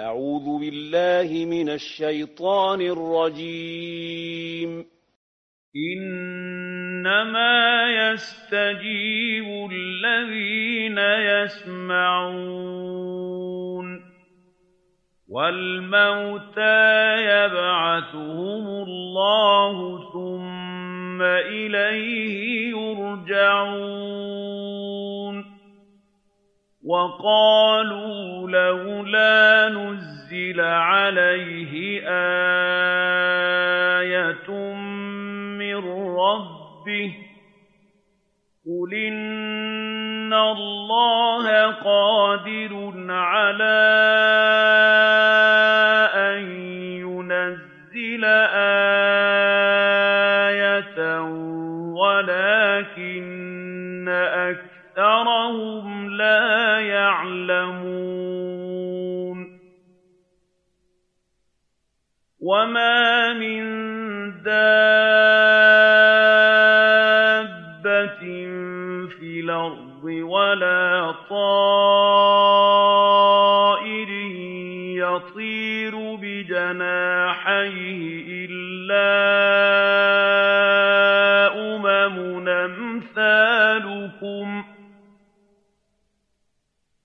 أعوذ بالله من الشيطان الرجيم. إنما يستجيب الذين يسمعون والموتى يبعثهم الله ثم إليه يرجعون. وقالوا لولا نزل عليه آية من ربه قل إن الله قادر على وما من دابة في الأرض ولا طائر يطير بجناحيه إلا أمم أمثالكم ۚ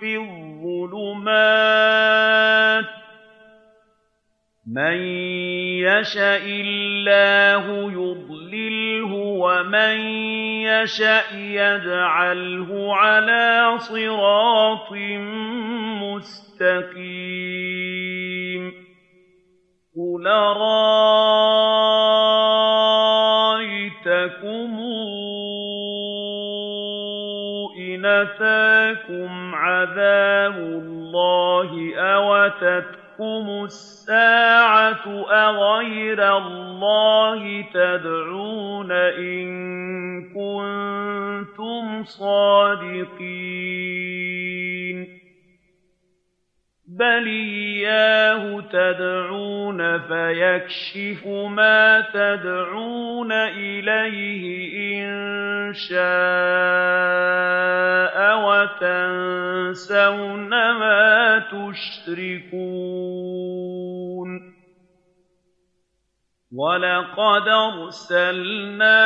فِي الظُّلُمَاتِ ۗ مَن يَشَإِ اللَّهُ يُضْلِلْهُ وَمَن يَشَأْ يَجْعَلْهُ عَلَىٰ صِرَاطٍ مُّسْتَقِيمٍ قُلْ أَرَأَيْتَكُمْ أَتَاكُمْ عَذَابُ اللَّهِ أَوْ أَتَتْكُمُ السَّاعَةُ أَغَيْرَ اللَّهِ تَدْعُونَ إِن كُنتُمْ صَادِقِينَ بَلْ إِيَّاهُ تَدْعُونَ فَيَكْشِفُ مَا تَدْعُونَ إِلَيْهِ إِن شَاءَ وَتَنسَوْنَ مَا تُشْرِكُونَ وَلَقَدْ أَرْسَلْنَا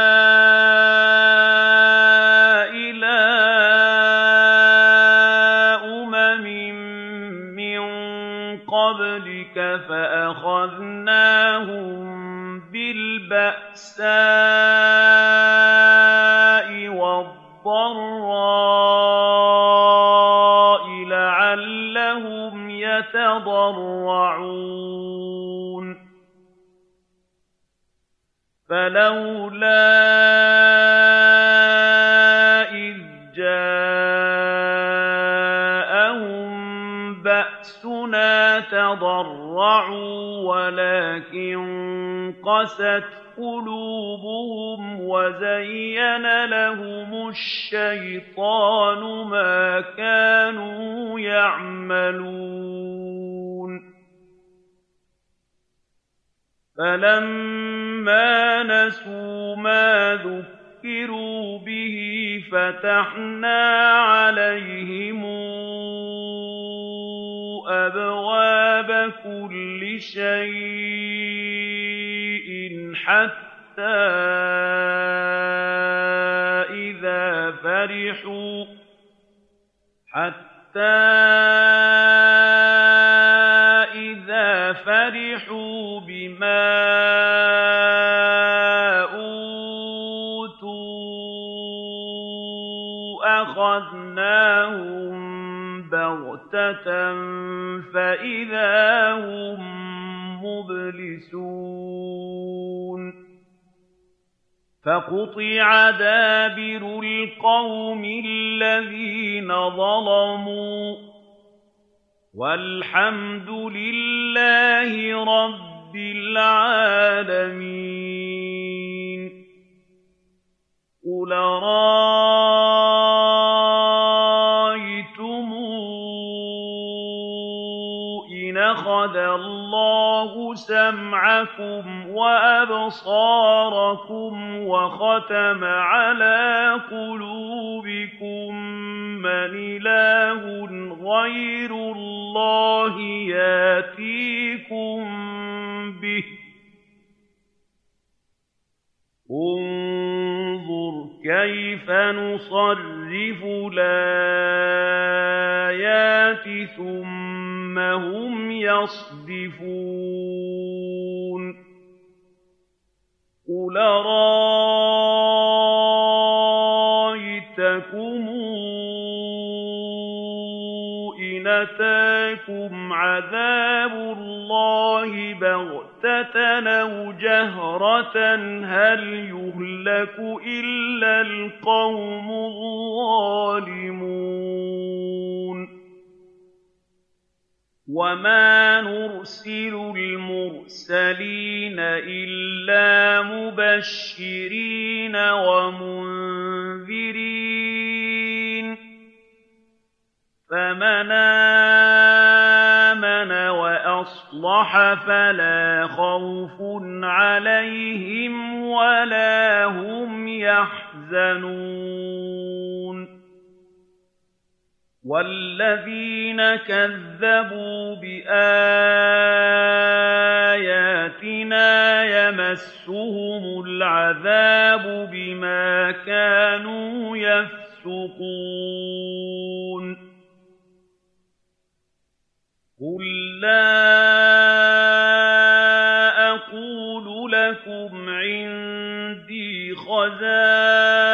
بِالْبَأْسَاءِ وَالضَّرَّاءِ لَعَلَّهُمْ يَتَضَرَّعُونَ. فَلَوْلَا إِذْ جَاءَهُم بَأْسُنَا تَضَرَّعُوا وَلَٰكِن قَسَتْ قُلُوبُهُمْ وَزَيَّنَ لَهُمُ الشَّيْطَانُ مَا كَانُوا يَعْمَلُونَ. فَلَمَّا نَسُوا مَا ذُكِّرُوا بِهِ فَتَحْنَا عَلَيْهِمْ أَبْوَابَ كُلِّ شَيْءٍ. حَتَّىٰ إِذَا فَقُطِعَ دَابِرُ الْقَوْمِ الَّذِينَ ظَلَمُوا ۚ وَالْحَمْدُ لِلَّهِ رَبِّ الْعَالَمِينَ قُلْ أَرَأَيْتُمْ إِنْ أَخَذَ اللَّهُ سَمْعَكُمْ وَأَبْصَارَكُمْ وَخَتَمَ عَلَىٰ قُلُوبِكُم مَّنْ إِلَٰهٌ غَيْرُ اللَّهِ يَأْتِيكُم بِهِ ۗ. انظُرْ كَيْفَ نُصَرِّفُ الْآيَاتِ ثُمَّ هُمْ يَصْدِفُونَ. قُلْ أَرَأَيْتَكُمْ إِنْ أَتَاكُمْ عَذَابُ اللَّهِ بَغْتَةً أَوْ جَهْرَةً هَلْ يُهْلَكُ إِلَّا الْقَوْمُ الظَّالِمُونَ وَمَا نُرْسِلُ الْمُرْسَلِينَ إِلَّا مُبَشِّرِينَ وَمُنذِرِينَ ۖ فَمَنْ آمَنَ وَأَصْلَحَ فَلَا خَوْفٌ عَلَيْهِمْ وَلَا هُمْ يَحْزَنُونَ وَالَّذِينَ كَذَّبُوا بِآيَاتِنَا يَمَسُّهُمُ الْعَذَابُ بِمَا كَانُوا يَفْسُقُونَ قُل لَّا أَقُولُ لَكُمْ عِندِي خَزَائِنُ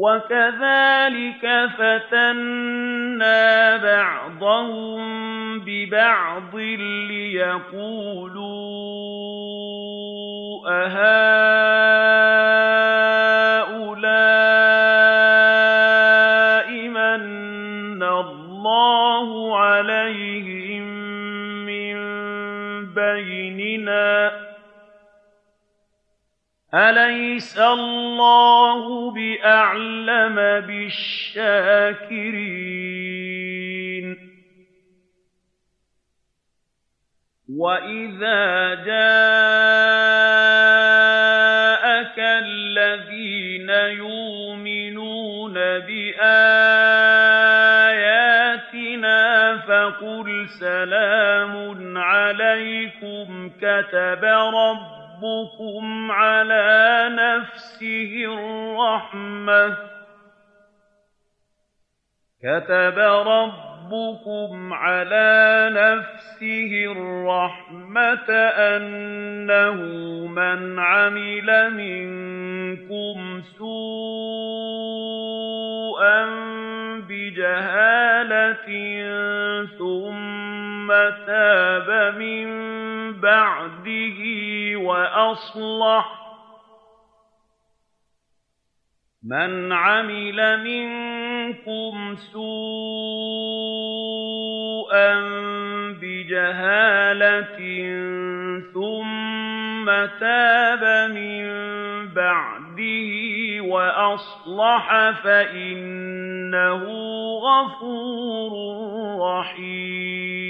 وَكَذَٰلِكَ فَتَنَّا بَعْضَهُم بِبَعْضٍ لِّيَقُولُوا أَهَٰؤُلَاءِ مَنَّ اللَّهُ عَلَيْهِم مِّن بَيْنِنَا ۗ أَلَيْسَ اللَّهُ بِأَعْلَمَ بِالشَّاكِرِينَ؟ وَإِذَا جَاءَكَ الَّذِينَ يُؤْمِنُونَ بِآيَاتِنَا فَقُلْ سَلَامٌ عَلَيْكُمْ كَتَبَ رَبُّكُمْ عَلَىٰ نَفْسِهِ الرَّحْمَةَ. كتب ربكم على نفسه الرحمة أنه من عمل منكم سوءا بجهالة ثم تاب من بعده وأصلح مَنْ عَمِلَ مِنكُمْ سُوءًا بِجَهَالَةٍ ثُمَّ تَابَ مِن بَعْدِهِ وَأَصْلَحَ فَإِنَّهُ غَفُورٌ رَّحِيمٌ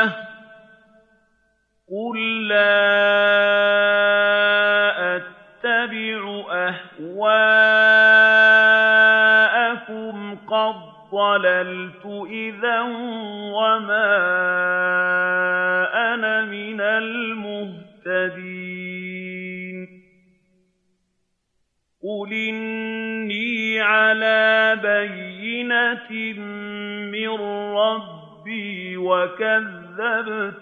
قُل لَّا أَتَّبِعُ أَهْوَاءَكُمْ قَد ضَّلَلْتُ إِذًا وَمَا أَنَا مِنَ الْمُهْتَدِينَ قُلْ إِنِّي عَلَىٰ بَيِّنَةٍ مِّن رَّبِّي وَكَذَّبْتُم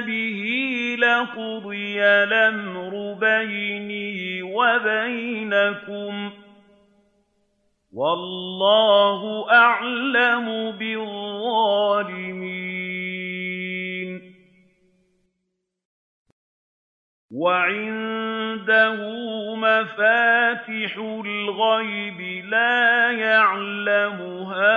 بِهِ لَقُضِيَ الْأَمْرُ بَيْنِي وَبَيْنَكُمْ ۗ وَاللَّهُ أَعْلَمُ بِالظَّالِمِينَ وَعِندَهُ مَفَاتِحُ الْغَيْبِ لَا يَعْلَمُهَا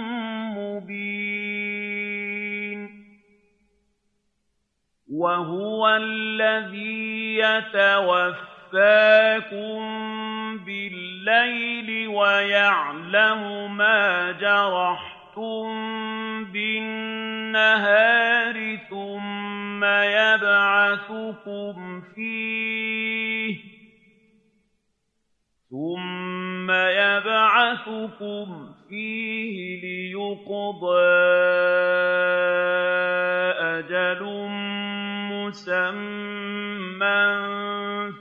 وَهُوَ الَّذِي يَتَوَفَّاكُم بِاللَّيْلِ وَيَعْلَمُ مَا جَرَحْتُم بِالنَّهَارِ ثُمَّ يَبْعَثُكُمْ فِيهِ لِيُقْضَىٰ مُّسَمًّى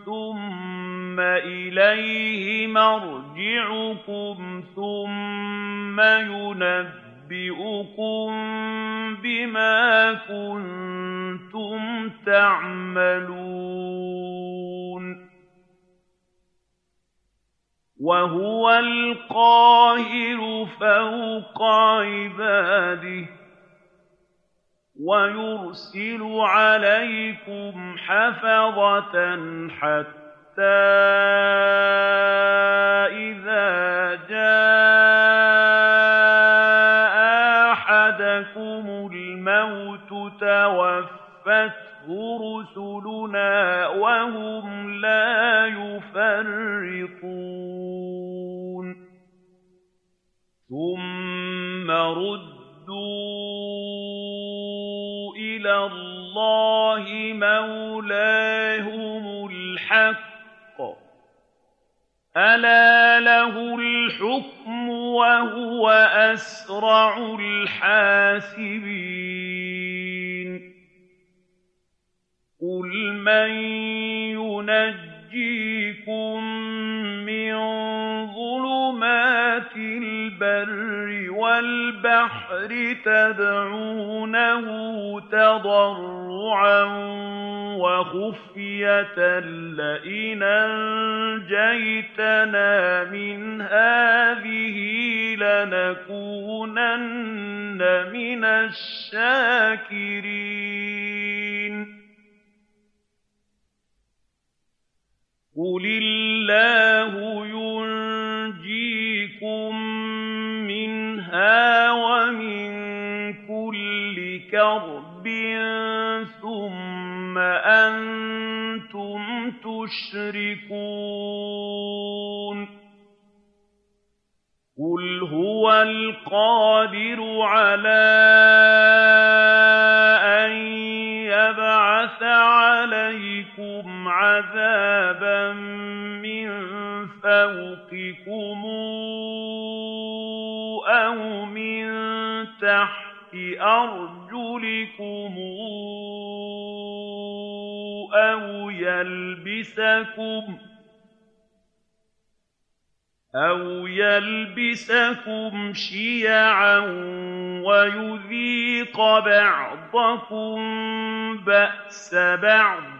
ثُمَّ إِلَيْهِ مَرْجِعُكُمْ ثُمَّ يُنَبِّئُكُم بِمَا كُنتُمْ تَعْمَلُونَ وَهُوَ الْقَاهِرُ فَوْقَ عِبَادِهِ ويرسل عليكم حفظة حتى إذا جاء أحدكم الموت توفته رسلنا وهم لا يفرطون. ثم ردوا اللَّهِ مَوْلَاهُمُ الْحَقِّ ۚ. أَلَا لَهُ الْحُكْمُ وَهُوَ أَسْرَعُ الْحَاسِبِينَ. قُلْ مَن يُنَجِّيكُم مِّن الْبَرِّ وَالْبَحْرِ تَدْعُونَهُ تَضَرُّعًا وَخُفْيَةً لَّئِنْ أَنجَيْتَنَا مِنْ هَٰذِهِ لَنَكُونَنَّ مِنَ الشَّاكِرِينَ. قُلِ اللَّهُ يُنجِيكُم مِّنْهَا وَمِن كُلِّ كَرْبٍ ثُمَّ أَنتُمْ تُشْرِكُونَ قُلْ هُوَ الْقَادِرُ عَلَىٰ أَن يَبْعَثَ عَلَيْكُمْ عَذَابًا مِّن فَوْقِكُمْ أَوْ مِن تَحْتِ أَرْجُلِكُمْ أَوْ يَلْبِسَكُمْ شِيَعًا وَيُذِيقَ بَعْضَكُم بَأْسَ بَعْضٍ ۗ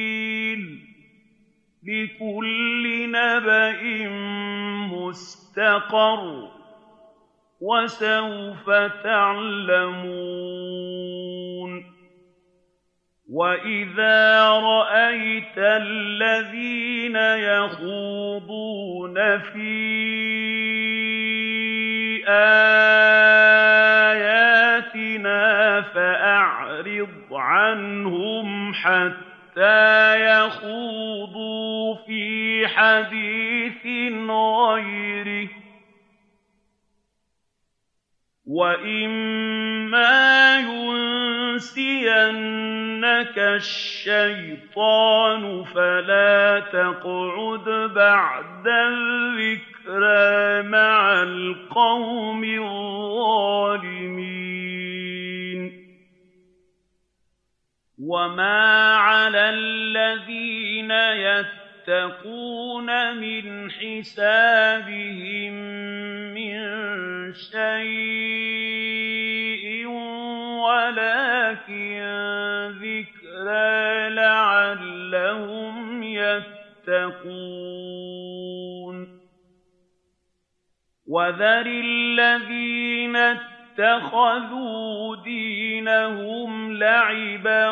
لِّكُلِّ نَبَإٍ مُّسْتَقَرٌّ ۚ وَسَوْفَ تَعْلَمُونَ وَإِذَا رَأَيْتَ الَّذِينَ يَخُوضُونَ فِي آيَاتِنَا فَأَعْرِضْ عَنْهُمْ حَتَّىٰ يَخُوضُوا فِي حَدِيثٍ غَيْرِهِ ۚ. وَإِمَّا يُنسِيَنَّكَ الشَّيْطَانُ فَلَا تَقْعُدْ بَعْدَ الذِّكْرَىٰ مَعَ الْقَوْمِ الظَّالِمِينَ. وَمَا عَلَى الَّذِينَ يَتَّقُونَ مِنْ حِسَابِهِم مِّن شَيْءٍ وَلَٰكِن ذِكْرَىٰ لَعَلَّهُمْ يَتَّقُونَ وَذَرِ الَّذِينَ اتَّخَذُوا دِينَهُمْ لَعِبًا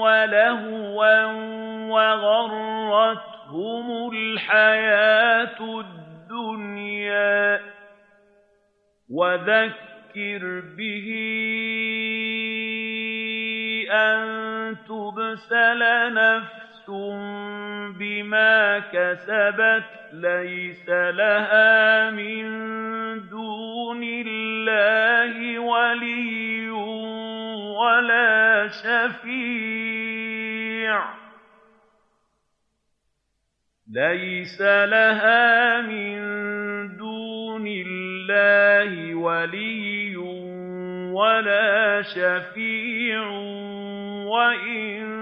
وَلَهْوًا وَغَرَّتْهُمُ الْحَيَاةُ الدُّنْيَا ۚ. وَذَكِّرْ بِهِ أَن تُبْسَلَ نَفْسٌ بِمَا كَسَبَتْ لَيْسَ لَهَا مِن دُونِ اللَّهِ وَلِيٌّ وَلَا شَفِيعٌ لَيْسَ لَهَا مِن دُونِ اللَّهِ وَلِيٌّ وَلَا شَفِيعٌ وَإِن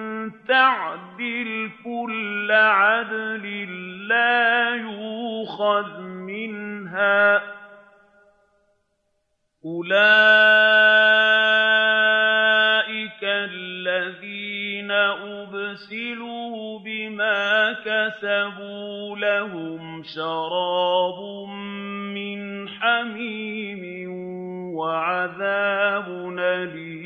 تَعْدِلْ كُلَّ عَدْلٍ لَّا يُؤْخَذْ مِنْهَا ۗ. أُولَٰئِكَ الَّذِينَ لِيُنَزِّلُوا بِمَا كَسَبُوا لَهُمْ شَرَابٌ مِّنْ حَمِيمٍ وَعَذَابٌ أَلِيمٌ.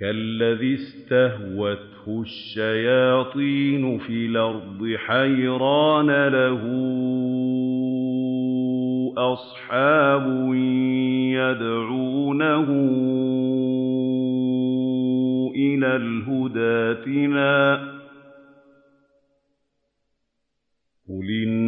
كَالَّذِي اسْتَهْوَتْهُ الشَّيَاطِينُ فِي الْأَرْضِ حَيْرَانَ لَهُ أَصْحَابٌ يَدْعُونَهُ إِلَى الْهُدَى ائْتِنَا ۗ قُلْ إِنَّ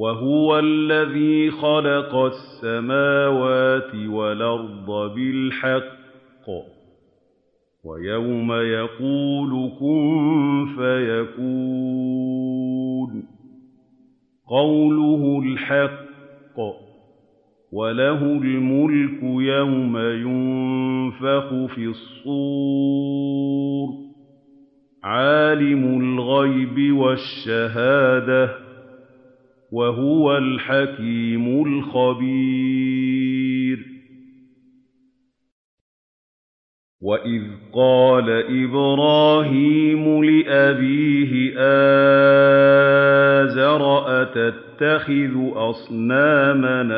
وَهُوَ الَّذِي خَلَقَ السَّمَاوَاتِ وَالْأَرْضَ بِالْحَقِّ ۖ. وَيَوْمَ يَقُولُ كُن فَيَكُونُ. قَوْلُهُ الْحَقُّ ۚ وَلَهُ الْمُلْكُ يَوْمَ يُنفَخُ فِي الصُّورِ ۚ. عَالِمُ الْغَيْبِ وَالشَّهَادَةِ ۚ وَهُوَ الْحَكِيمُ الْخَبِيرُ. وَإِذْ قَالَ إِبْرَاهِيمُ لِأَبِيهِ آزَرَ أَتَتَّخِذُ أَصْنَامًا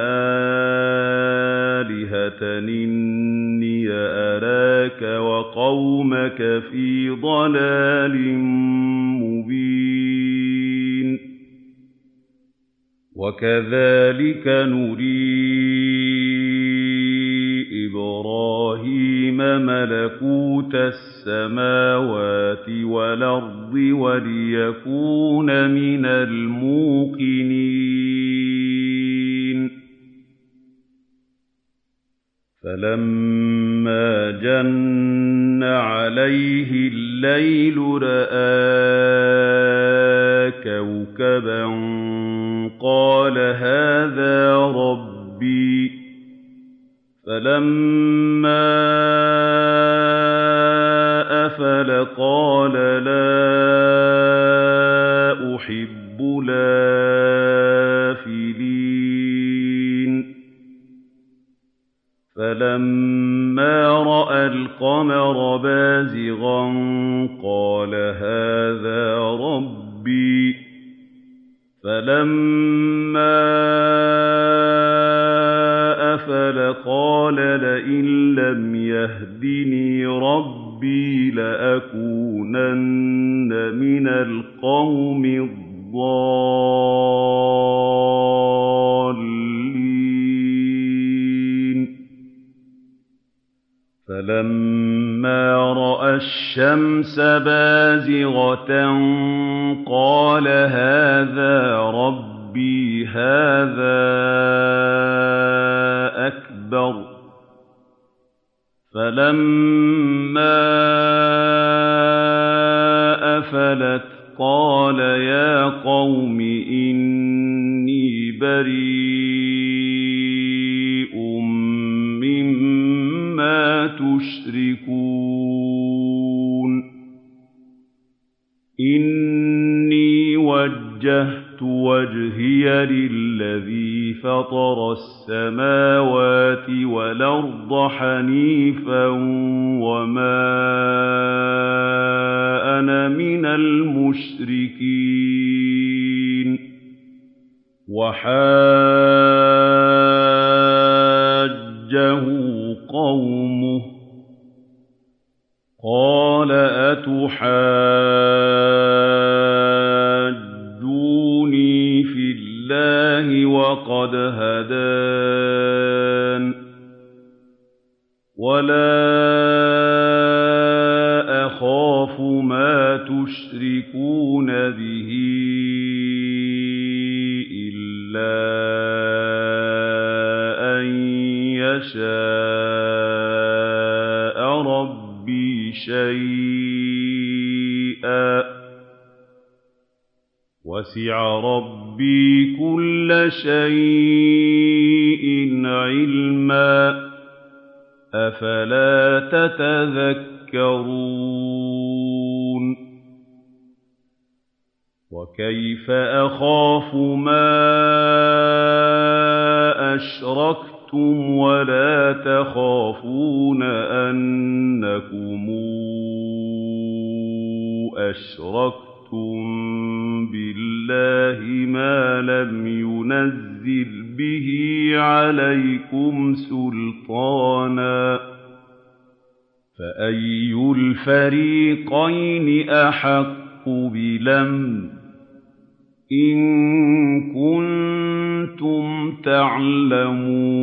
آلِهَةً ۖ إِنِّي أَرَاكَ وَقَوْمَكَ فِي وَكَذَٰلِكَ نُرِي رَبِّي لَأَكُونَنَّ مِنَ الْقَوْمِ الضَّالِّينَ فَلَمَّا رَأَى الشَّمْسَ بَازِغَةً قَالَ هَٰذَا رَبِّي ۖ هَٰذَا فَلَمَّا أَفَلَتْ قَالَ يَا قَوْمِ إِنِّي بَرِيءٌ مِّمَّا تُشْرِكُونَ إِنِّي وَجَّهْتُ وَجْهِيَ لِلَّذِي فَطَرَ السَّمَاوَاتِ وَالْأَرْضَ حَنِيفًا وَمَا أَنَا مِنَ الْمُشْرِكِينَ. وَحَاجَّهُ قَوْمُهُ. قَالَ أَتُحَاجُّونَنِي وَقَدْ هَدَانِ ۚ. وَلَا أَخَافُ مَا تُشْرِكُونَ بِهِ إِلَّا أَن يَشَاءَ رَبِّي شَيْئًا ۗ. وَسِعَ رَبِّي كُلَّ شَيْءٍ عِلْمًا ۗ أَفَلَا تَتَذَكَّرُونَ وَكَيْفَ أَخَافُ مَا أَشْرَكْتُمْ وَلَا تَخَافُونَ أَنَّكُمْ أَشْرَكْتُم بِاللَّهِ مَا لَمْ يُنَزِّلْ بِهِ عَلَيْكُمْ سُلْطَانًا ۚ فَأَيُّ الْفَرِيقَيْنِ أَحَقُّ بِالْأَمْنِ ۖ إِن كُنتُمْ تَعْلَمُونَ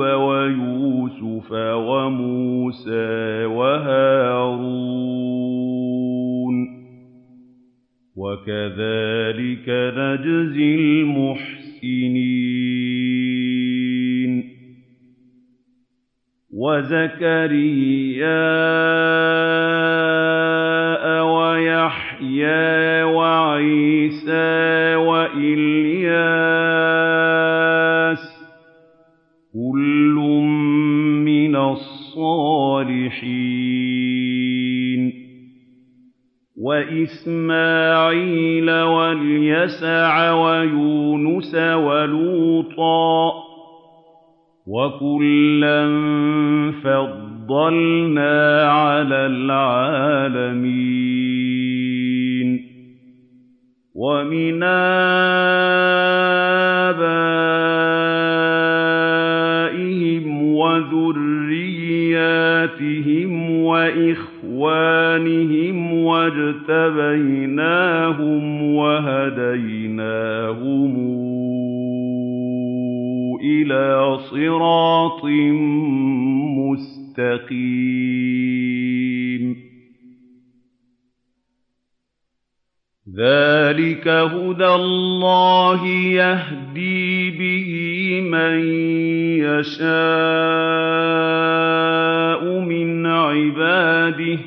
وَيُوسُفَ وَمُوسَىٰ وَهَارُونَ ۚ وَكَذَٰلِكَ نَجْزِي الْمُحْسِنِينَ وَزَكَرِيَّاءَ وَكُلًّا مَن يَشَاءُ مِنْ عِبَادِهِ ۚ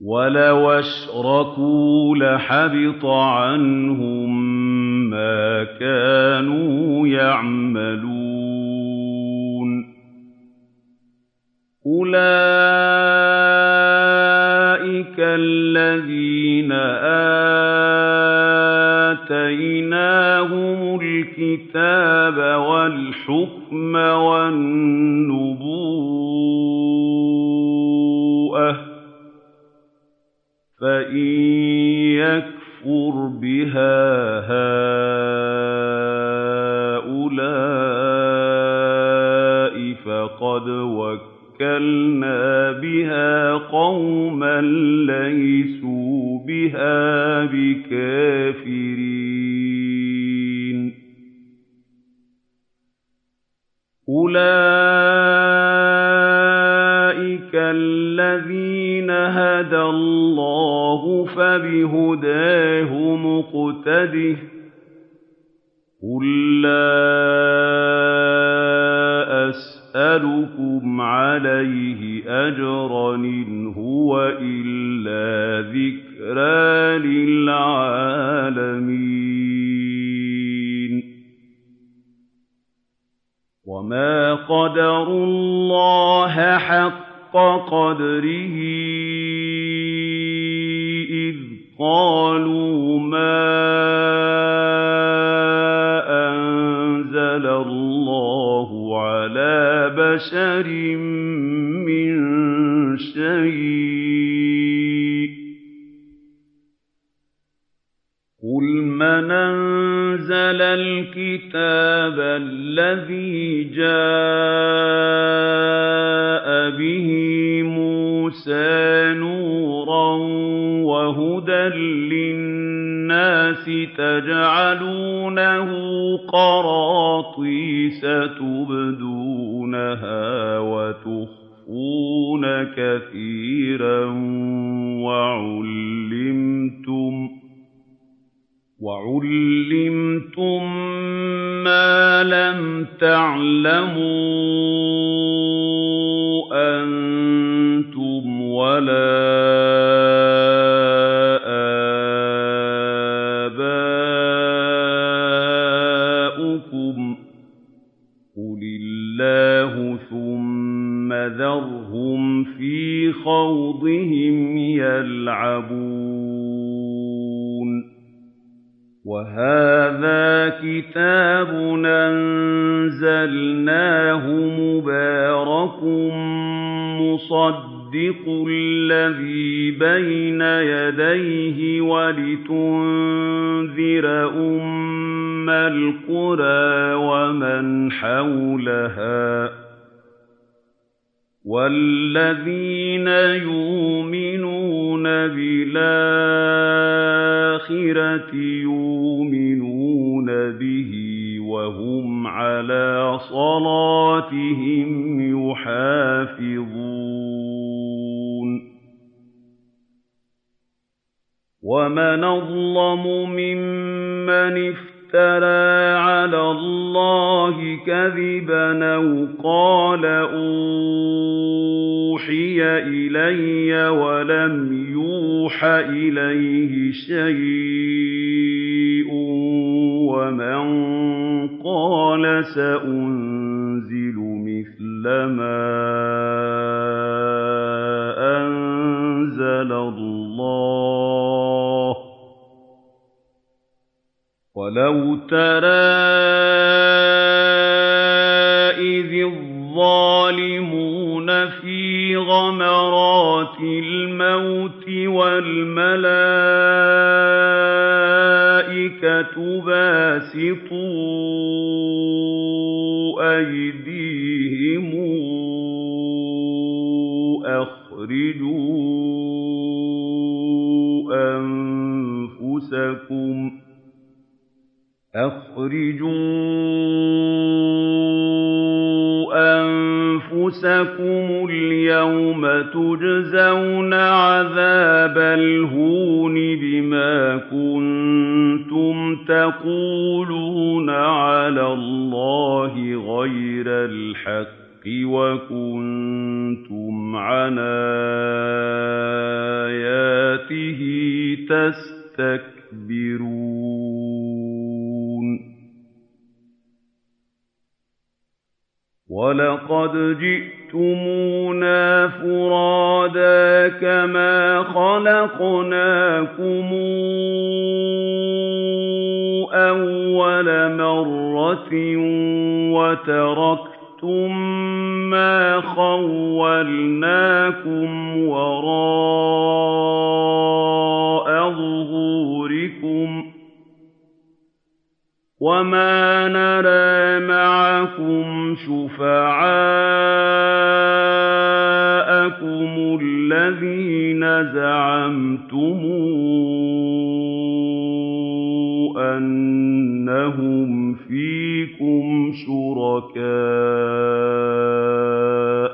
وَلَوْ أَشْرَكُوا لَحَبِطَ عَنْهُم مَّا كَانُوا يَعْمَلُونَ الْكِتَابَ وَالْحُكْمَ وَالنُّبُوَّةَ ۚ يَكْفُرْ بِهَا هَٰؤُلَاءِ فَقَدْ وَكَّلْنَا بِهَا قَوْمًا لَّيْسُوا بِهَا بِكَافِرِينَ. أُولَٰئِكَ الَّذِينَ هَدَى اللَّهُ ۖ فَبِهُدَاهُ مُقْتَدِهْ ۗ قُل لَّا أَسْأَلُكُمْ عَلَيْهِ أَجْرًا ۖ إِنْ هُوَ إِلَّا ذِكْرَىٰ حَقَّ اللَّهُ ثُمَّ ذَرْهُمْ فِي خَوْضِهِمْ يَلْعَبُونَ وَهَٰذَا كِتَابٌ أَنزَلْنَاهُ مُبَارَكٌ مُّصَدِّقُ الَّذِي بَيْنَ يَدَيْهِ وَلِتُنذِرَ أُمَّ الْقُرَىٰ وَمَنْ حَوْلَهَا ۚ وَالَّذِينَ يُؤْمِنُونَ بِالْآخِرَةِ يُؤْمِنُونَ بِهِ وَهُمْ عَلَىٰ صَلَاتِهِمْ يُحَافِظُونَ وَمَنْ أَظْلَمُ مِمَّنِ عَلَى اللَّهِ كَذِبًا أَوْ قَالَ أُوحِيَ إِلَيَّ وَلَمْ يُوحَ إِلَيْهِ شَيْءٌ وَمَن قَالَ سَأُنزِلُ مِثْلَ مَا وَلَوْ تَرَىٰ وَرَاءَ ظُهُورِكُمْ وَمَا نَرَىٰ مَعَكُمْ شُفَعَاءَكُمُ الَّذِينَ زَعَمْتُمْ أَنَّهُمْ فِيكُمْ شُرَكَاءُ ۚ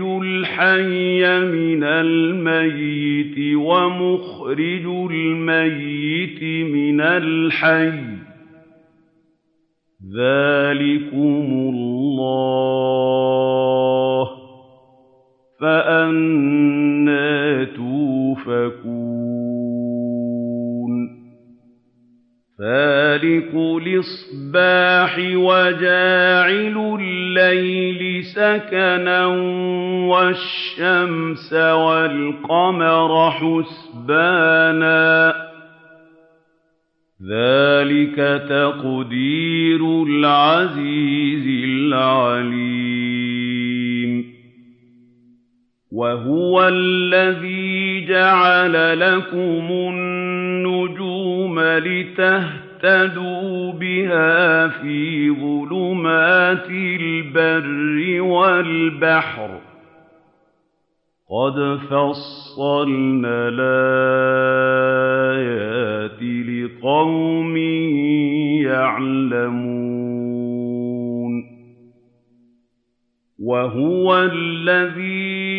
الْحَيَّ مِنَ الْمَيِّتِ وَمُخْرِجُ الْمَيِّتِ مِنَ الْحَيِّ ۚ ذَٰلِكُمُ اللَّهُ ۖ فَأَنَّىٰ تُؤْفَكُونَ فَالِقُ الْإِصْبَاحِ وَجَاعِلُ اللَّيْلِ سَكَنًا وَالشَّمْسَ وَالْقَمَرَ حُسْبَانًا ۚ ذَٰلِكَ تَقْدِيرُ الْعَزِيزِ الْعَلِيمِ وَهُوَ الَّذِي جَعَلَ لَكُمُ النُّجُومَ لِتَهْتَدُوا بِهَا فِي ظُلُمَاتِ الْبَرِّ وَالْبَحْرِ ۗ. قَدْ فَصَّلْنَا الْآيَاتِ لِقَوْمٍ يَعْلَمُونَ. وَهُوَ الَّذِي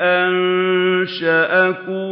أَنشَأَكُم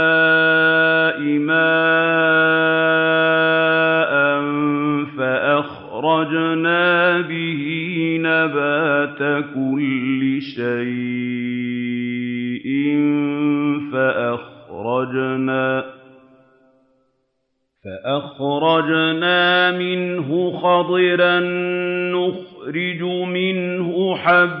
فَأَخْرَجْنَا مِنْهُ خَضِرًا نُّخْرِجُ مِنْهُ حَبًّا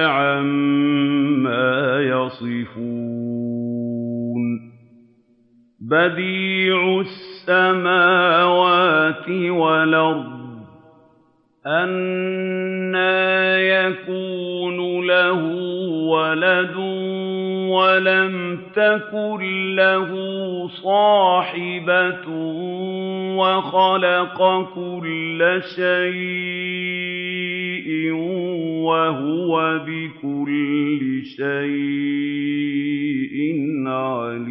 بَدِيعُ السَّمَاوَاتِ وَالْأَرْضِ ۖ أَنَّىٰ يَكُونُ لَهُ وَلَدٌ وَلَمْ تَكُن لَّهُ صَاحِبَةٌ وَخَلَقَ كُلَّ شَيْءٍ وَهُوَ بِكُلِّ شَيْءٍ عَلِيمٌ.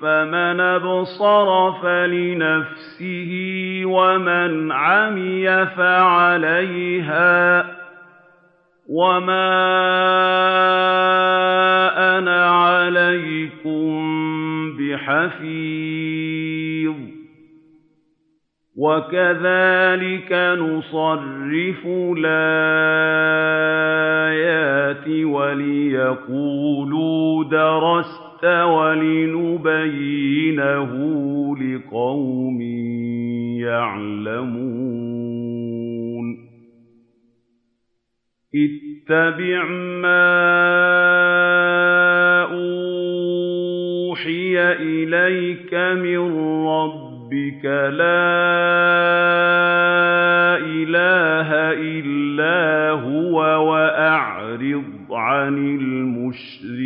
فَمَنْ أَبْصَرَ فَلِنَفْسِهِ ۖ وَمَنْ عَمِيَ فَعَلَيْهَا ۚ وَمَا أَنَا عَلَيْكُم بِحَفِيظٍ. وَكَذَٰلِكَ نُصَرِّفُ الْآيَاتِ وَلِيَقُولُوا دَرَسْتَ وَلِنُبَيِّنَهُ لِقَوْمٍ يَعْلَمُونَ اتَّبِعْ مَا أُوحِيَ إِلَيْكَ مِن رَّبِّكَ ۖ لَا إِلَٰهَ إِلَّا هُوَ ۖ وَأَعْرِضْ عَنِ الْمُشْرِكِينَ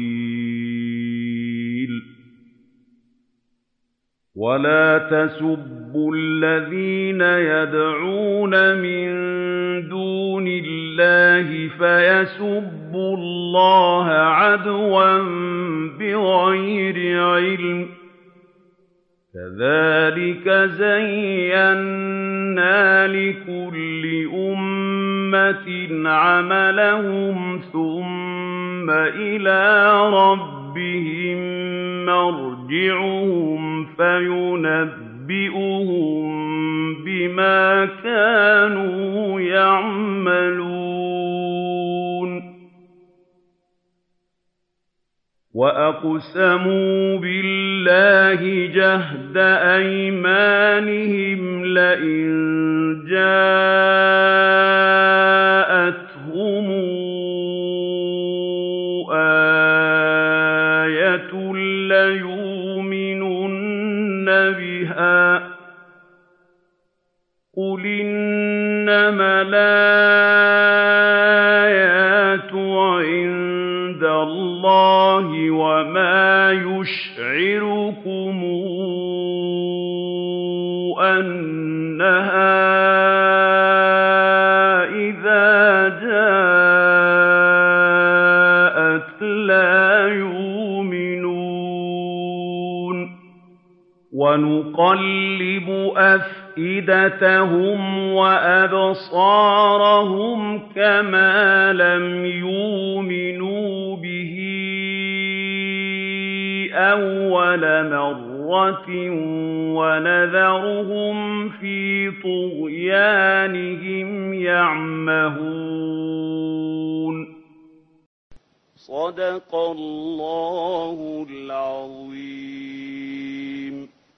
وَلَا تَسُبُّوا الَّذِينَ يَدْعُونَ مِن دُونِ اللَّهِ فَيَسُبُّوا اللَّهَ عَدْوًا بِغَيْرِ عِلْمٍ ۗ كَذَٰلِكَ زَيَّنَّا لِكُلِّ أُمَّةٍ عَمَلَهُمْ ثُمَّ إِلَىٰ رَبِّهِم مَّرْجِعُهُمْ فَيُنَبِّئُهُم بِمَا كَانُوا يَعْمَلُونَ وَأَقْسَمُوا بِاللَّهِ جَهْدَ أَيْمَانِهِمْ لَئِن جَاءَتْهُمْ يُشْعِرُكُمْ أَنَّهَا إِذَا جَاءَتْ لَا يُؤْمِنُونَ وَنُقَلِّبُ أَفْئِدَتَهُمْ وَأَبْصَارَهُمْ كَمَا لَمْ يُؤْمِنُوا أَوَّلَ مَرَّةٍ وَنَذَرُهُمْ فِي طُغْيَانِهِمْ يَعْمَهُونَ. صدق الله العظيم.